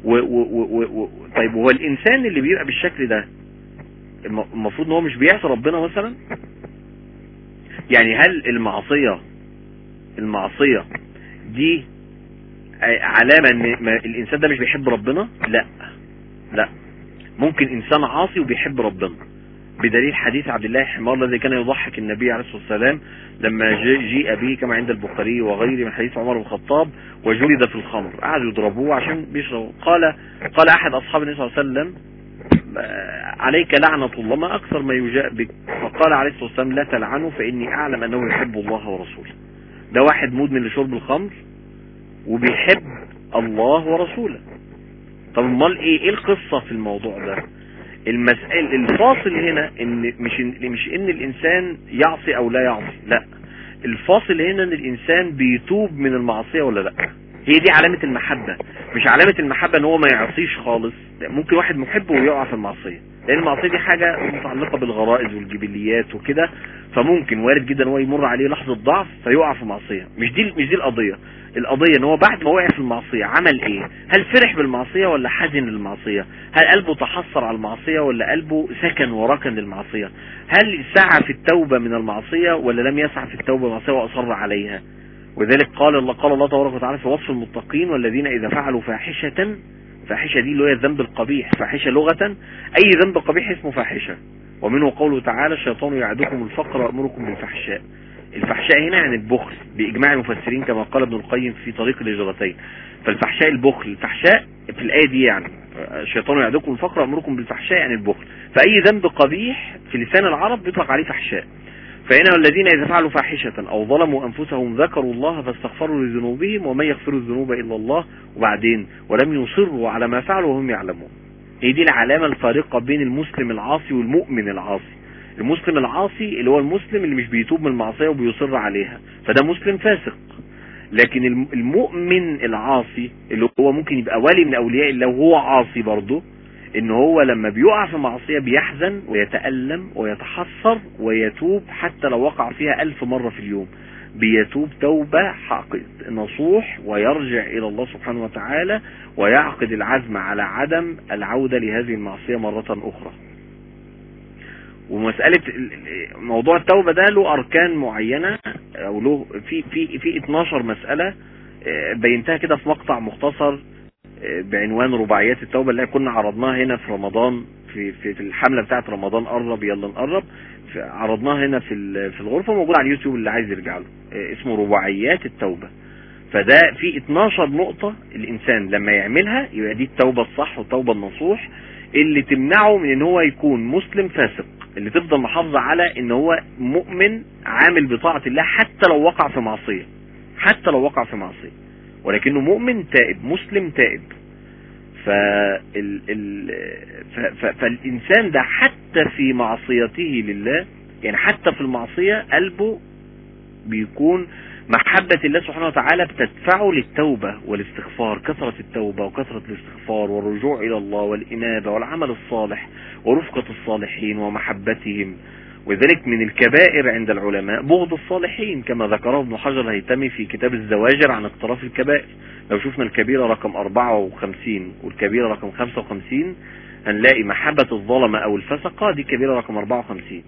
و و و و طيب هو الإنسان اللي بيبقى بالشكل ده المفروض إن هو مش بيعصي ربنا مثلا؟ يعني هل المعصية المعصية دي علامة إن الإنسان ده مش بيحب ربنا؟ لا. لا. ممكن إنسان عاصي وبيحب ربنا. بدليل حديث عبد الله حمار الذي كان يضحك النبي عليه الصلاة والسلام لما جيء به كما عند البخاري وغيره من حديث عمر بن الخطاب وجلد في الخمر. قعدوا يضربوه عشان بيشربوا. قال قال أحد أصحاب النبي صلى الله عليه وسلم عليك لعنة الله ما أكثر ما يجاء بك فقال عليه الصلاة والسلام لا تلعنه فإني أعلم أنه يحب الله ورسوله. ده واحد مدمن لشرب الخمر وبيحب الله ورسوله. طب أمال إيه؟ إيه القصة في الموضوع ده؟ المسألة الفاصل هنا إن مش مش إن الإنسان يعصي أو لا يعصي لا. الفاصل هنا إن الإنسان بيتوب من المعصية ولا لأ. هي دي علامة المحبة. مش علامة المحبة إن هو ما يعصيش خالص. ممكن واحد محب ويقع في المعصية. لأن المعصية دي حاجة متعلقة بالغرائز والجبليات وكده فممكن وارد جدا هو يمر عليه لحظة ضعف فيقع في معصية. مش دي مش دي القضية. القضية إن هو بعد ما وقع في المعصية عمل إيه؟ هل فرح بالمعصية ولا حزن للمعصية؟ هل قلبه تحسر على المعصية ولا قلبه سكن وركن للمعصية؟ هل سعى في التوبة من المعصية ولا لم يسعى في التوبة من المعصية وأصر عليها؟ وذلك قال الله قال الله تبارك وتعالى في وصف المتقين والذين إذا فعلوا فاحشة فاحشة دي اللي هي الذنب القبيح فاحشة لغة أي ذنب قبيح اسمه فاحشة. ومنه قوله تعالى الشيطان يعدكم الفقر ويأمركم بالفحشاء. الفحشاء هنا يعني البخل بإجماع المفسرين كما قال ابن القيم في طريق الهجرتين فالفحشاء البخل الفحشاء في الآية دي يعني الشيطان يعدكم الفقر ويأمركم بالفحشاء يعني البخل. فأي ذنب قبيح في لسان العرب بيطلق عليه فحشاء. فهنا الذين إذا فعلوا فاحشة أو ظلموا أنفسهم ذكروا الله فاستغفروا لذنوبهم ومن يغفر الذنوب إلا الله وبعدين ولم يصروا على ما فعلوا وهم يعلمون. هي دي العلامة الفارقة بين المسلم العاصي والمؤمن العاصي. المسلم العاصي اللي هو المسلم اللي مش بيتوب من المعصية وبيصر عليها. فده مسلم فاسق. لكن المؤمن العاصي اللي هو ممكن يبقى ولي من أولياء الله وهو عاصي برضه. إن هو لما بيقع في معصية بيحزن ويتألم ويتحسر ويتوب حتى لو وقع فيها ألف مرة في اليوم. بيتوب توبة نصوح ويرجع إلى الله سبحانه وتعالى ويعقد العزم على عدم العودة لهذه المعصية مرة أخرى. ومسألة موضوع التوبة ده له أركان معينة أو له في في في 12 مسألة بينتها كده في مقطع مختصر بعنوان رباعيات التوبة اللي كنا عرضناها هنا في رمضان في في, في الحملة بتاعت رمضان قرب يلا نقرب. عرضناها هنا في في الغرفة موجود على اليوتيوب اللي عايز يرجع له. اسمه رباعيات التوبة. فده في 12 نقطة الإنسان لما يعملها يبقى دي التوبة الصح والتوبة النصوح اللي تمنعه من إن هو يكون مسلم فاسق اللي تفضل محافظة على إن هو مؤمن عامل بطاعة الله حتى لو وقع في معصية. حتى لو وقع في معصية. ولكنه مؤمن تائب مسلم تائب. فال ال ف... فالإنسان ده حتى في معصيته لله يعني حتى في المعصية قلبه بيكون محبة الله سبحانه وتعالى بتدفعه للتوبة والاستغفار كثرة التوبة وكثرة الاستغفار والرجوع إلى الله والإنابة والعمل الصالح ورفقة الصالحين ومحبتهم. وذلك من الكبائر عند العلماء بغض الصالحين كما ذكره ابن حجر الهيتمي في كتاب الزواجر عن اقتراف الكبائر. لو شفنا الكبيرة رقم 54 والكبيرة رقم 55 هنلاقي محبة الظلمة أو الفسقة دي كبيرة رقم 54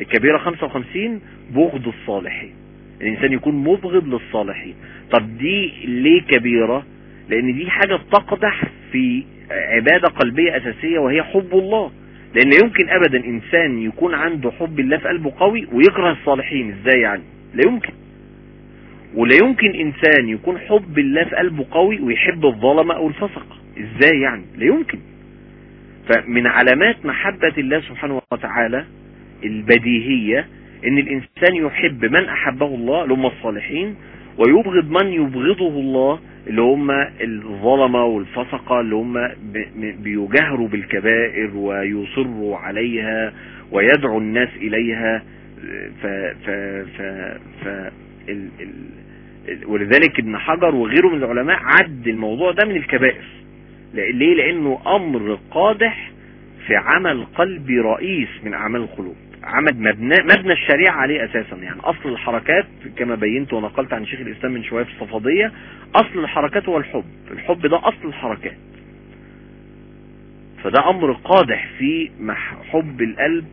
الكبيرة 55 بغض الصالحين. الإنسان يكون مبغض للصالحين. طب دي ليه كبيرة؟ لأن دي حاجة بتقدح في عبادة قلبية أساسية وهي حب الله. لأن يمكن ابدا إنسان يكون عنده حب الله في قلبه قوي ويكره الصالحين. إزاي يعني؟ لا يمكن. ولا يمكن إنسان يكون حب الله في قلبه قوي ويحب الظلمة أو الفسقة إزاي يعني؟ لا يمكن. فمن علامات محبة الله سبحانه وتعالى البديهية إن الإنسان يحب من أحبه الله اللي هم الصالحين ويبغض من يبغضه الله اللي هم الظلمة والفسقة اللي هم بيجهروا بالكبائر ويصروا عليها ويدعو الناس إليها. ف ف ف ف ال ال ولذلك ابن حجر وغيره من العلماء عد الموضوع ده من الكبائر. ليه؟ لأنه أمر قادح في عمل قلبي رئيس من أعمال القلوب. عمل مبنى, مبنى الشريعة عليه أساسا. يعني أصل الحركات كما بينت ونقلت عن شيخ الإسلام من شوية في الصفادية أصل الحركات هو الحب. الحب ده أصل الحركات. فده أمر قادح في حب القلب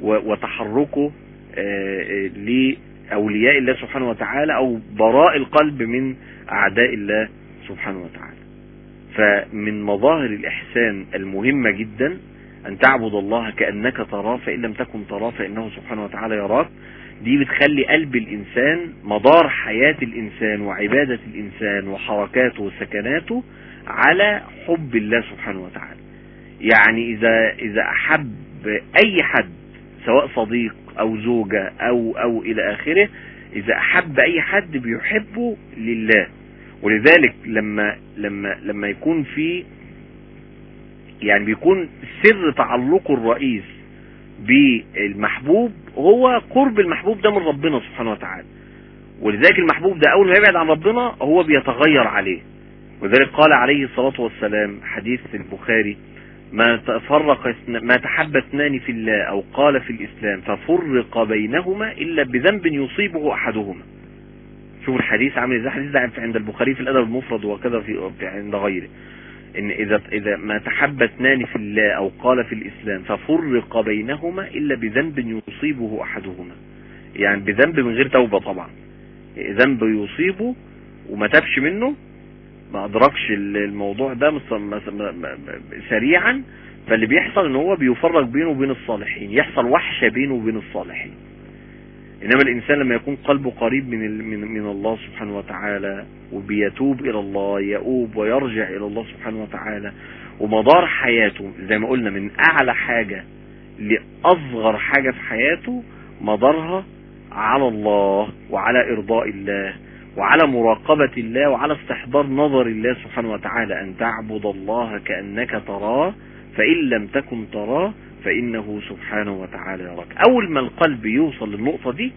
وتحركه لأولياء الله سبحانه وتعالى أو براء القلب من أعداء الله سبحانه وتعالى. فمن مظاهر الإحسان المهمة جدا أن تعبد الله كأنك تراه فإن لم تكن تراه فإنه سبحانه وتعالى يراك. دي بتخلي قلب الإنسان مدار حياة الإنسان وعبادة الإنسان وحركاته وسكناته على حب الله سبحانه وتعالى. يعني إذا, إذا أحب أي حد سواء صديق أو زوجة أو, أو إلى آخره إذا أحب أي حد بيحبه لله. ولذلك لما, لما, لما يكون في يعني بيكون سر تعلقه الرئيس بالمحبوب هو قرب المحبوب ده من ربنا سبحانه وتعالى. ولذلك المحبوب ده أول ما يبعد عن ربنا هو بيتغير عليه. ولذلك قال عليه الصلاة والسلام حديث البخاري ما تفرق ما تحب اثنان في الله أو قال في الإسلام ففرق بينهما إلا بذنب يصيبه أحدهما. شوف الحديث عامل إزاي؟ الحديث ده عند البخاري في الأدب المفرد وكذا في عند غيره. إن إذا إذا ما تحب اثنان في الله أو قال في الإسلام ففرق بينهما إلا بذنب يصيبه أحدهما. يعني بذنب من غير توبة طبعا. ذنب يصيبه وما تبش منه ما أدركش الموضوع ده سريعا فاللي بيحصل إن هو بيفرق بينه وبين الصالحين يحصل وحشة بينه وبين الصالحين. إنما الإنسان لما يكون قلبه قريب من من الله سبحانه وتعالى وبيتوب إلى الله يؤوب ويرجع إلى الله سبحانه وتعالى ومدار حياته زي ما قلنا من أعلى حاجة لأصغر حاجة في حياته مدارها على الله وعلى إرضاء الله وعلى مراقبة الله وعلى استحضار نظر الله سبحانه وتعالى أن تعبد الله كأنك تراه فإن لم تكن تراه فإنه سبحانه وتعالى يراك أول ما القلب يوصل للنقطة دي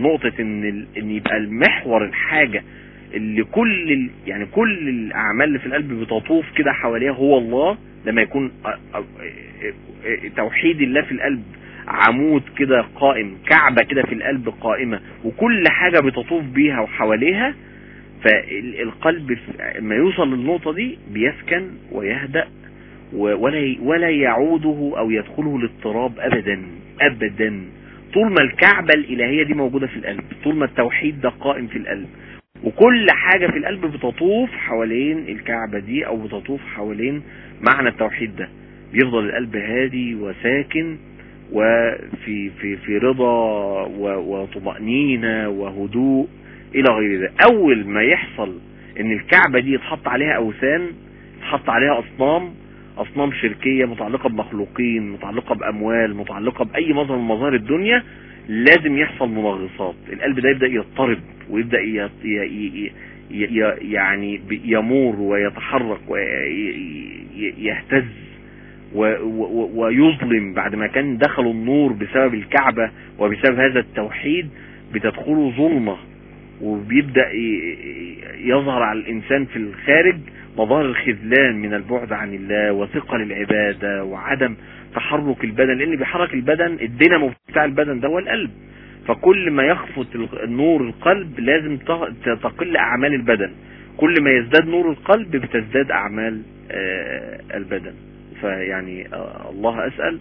لنقطة إن إن يبقى المحور الحاجة اللي كل. يعني كل الأعمال اللي في القلب بتطوف كده حواليها هو الله لما يكون توحيد الله في القلب عمود كده قائم كعبة كده في القلب قائمة وكل حاجة بتطوف بيها وحواليها فالقلب لما يوصل للنقطة دي بيسكن ويهدأ ولا ولا يعوده أو يدخله الاضطراب ابدا ابدا. طول ما الكعبة الإلهية دي موجودة في القلب طول ما التوحيد ده قائم في القلب وكل حاجة في القلب بتطوف حوالين الكعبة دي أو بتطوف حوالين معنى التوحيد ده. بيفضل القلب هادي وساكن وفي في في رضا وطمأنينة وهدوء إلى غير ذلك. أول ما يحصل إن الكعبة دي يتحط عليها أوثان يتحط عليها أصنام أصنام شركية متعلقة بمخلوقين متعلقة بأموال متعلقة بأي مظهر من مظاهر الدنيا لازم يحصل منغصات. القلب ده يبدأ يضطرب ويبدأ يعني يمور ويتحرك ويهتز ويظلم بعد ما كان دخلوا النور بسبب الكعبة وبسبب هذا التوحيد بتدخله ظلمة. وبيبدأ يظهر على الإنسان في الخارج مظاهر الخذلان من البعد عن الله وثقل العبادة وعدم تحرك البدن لأن بيحرك البدن الدينامو بتاع البدن ده هو القلب. فكل ما يخفت نور القلب لازم تقل أعمال البدن. كل ما يزداد نور القلب بتزداد أعمال البدن. فيعني الله أسأل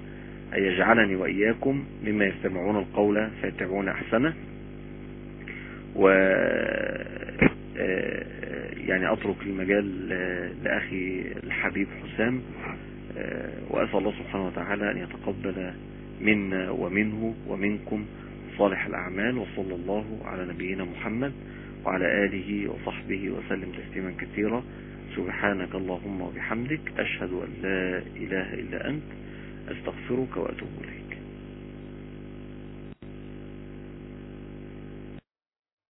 أن يجعلني وإياكم مما يستمعون القول فيتبعون أحسنه. و يعني أترك المجال لأخي الحبيب حسام وأسأل الله سبحانه وتعالى أن يتقبل منا ومنه ومنكم صالح الأعمال وصلى الله على نبينا محمد وعلى آله وصحبه وسلم تسليما كثيرا. سبحانك اللهم وبحمدك أشهد أن لا إله إلا أنت أستغفرك وأتوب إليك.